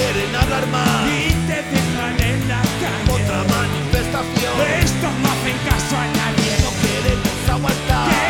quieren hablar más y te dejan en la calle. Otra manifestación. Esto no hacen caso a nadie. No queremos aguantar.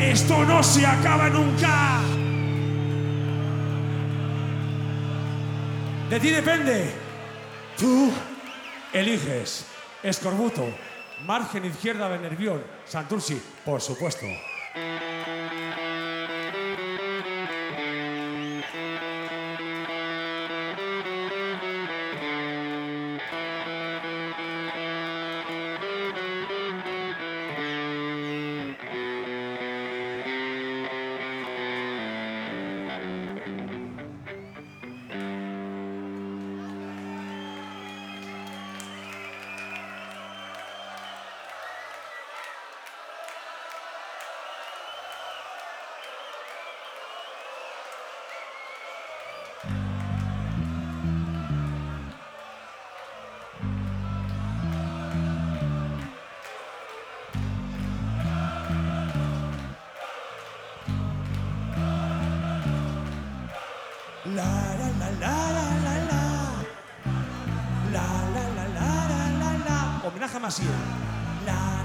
Esto no se acaba nunca. De ti depende. Tú eliges. Escorbuto, margen izquierda de Nervión, Santurci, por supuesto. La la la la la la, la la la la la la, no me Homenaje a Maciel. La,